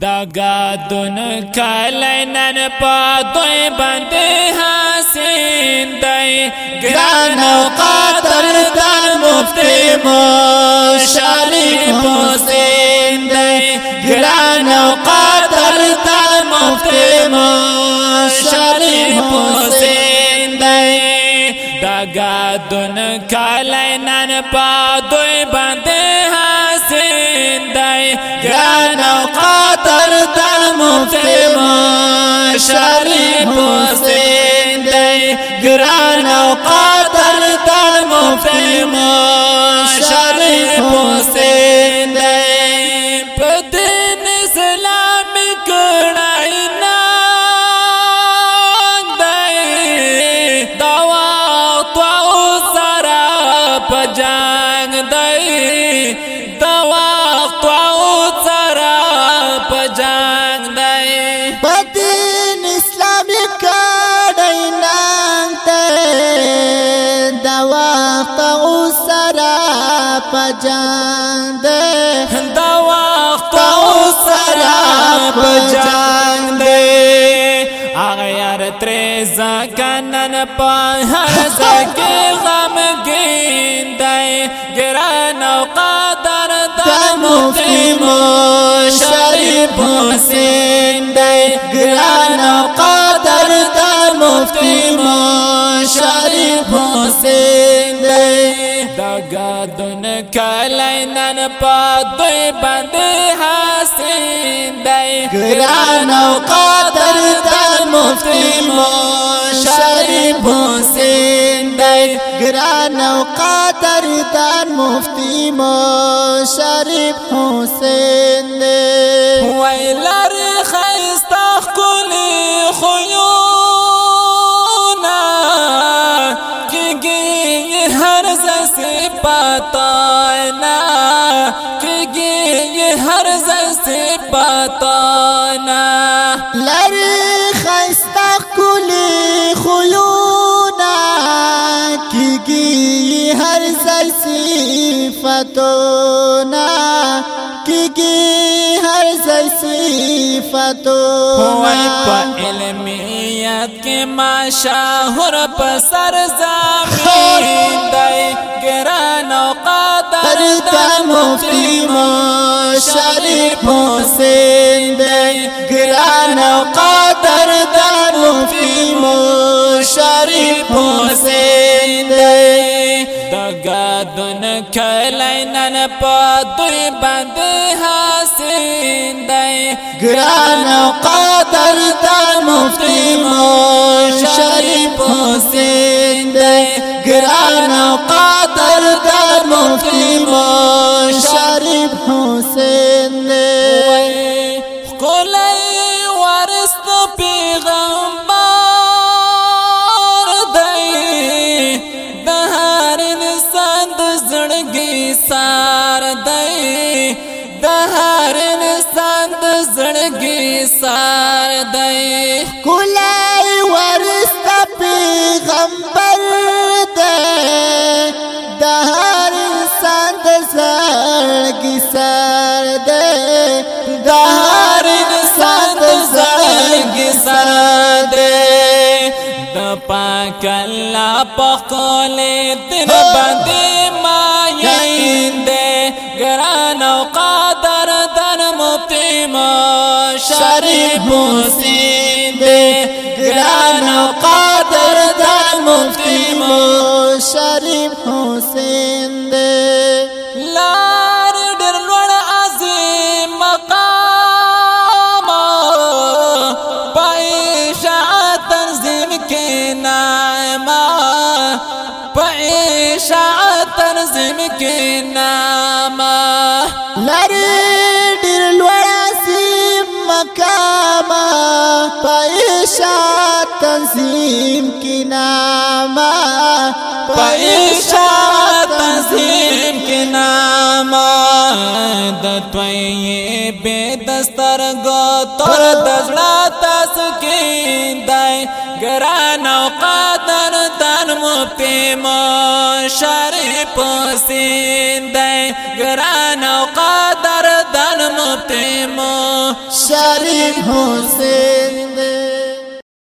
دگا دن کلینن پا دوی بندی حسین دی گران و قادر دن مفتی مشارف حسین دی گران و قادر دن مفتی مشارف حسین دی دگا دن کلینن پا دوی بندی حسین دی گران و قادر دن مفتی شری حسین دے گران و قادر دن مفتی سرا پجان دے دوا تو سرا پجان دے آغیر تریزا کنن پا ہر سکے غم گین دے گران و قادر دا مفتی مشرف حسین دے گران و قادر دا مفتی مشرف حسین دے دگا دن کلینن پا دوی بند حسین دے۔ گران و قادر دا مفتی مشرف حسین دے۔ گران و قادر دا مفتی مشرف حسین دے۔ ویلر ہر زسی پتانا لری خستا کلی خیونا کی ہر زرسی فتونا۔ کی ہر زرسی ہوئی پا فتونا علمیت کے مشاہر پسر زمین دائی گران و قادر درتا حسین دے گران و قادر دا مفتی مشرف حسین دے۔ دگا دن کلینن پا دوی بند حسین دی گران و قادر دا مفتی مشرف سار دی دهر انسان د زړګي سار دی کلای ورستا پیغمبر دے دا ہر انسان د زړګي سر دے۔ دا ہر انسان د زړګي سر دے د پاک الله په قول باندې شریف حسین دے گران قادر دا مفتی مو شریف حسین دے۔ لار ډېر لوړ عظیم مقام پایشا تنظیم کې نامه پایشا تنظیم کې نامه لری پایشا تنظیم کی ناما پایشا تنظیم کې نامه د توي به دستر گو تر دزړه تاس کې دای ګران قادر دن مفتی ما شریف سین دای ګران او قادر دن مفتی ما شریف حسین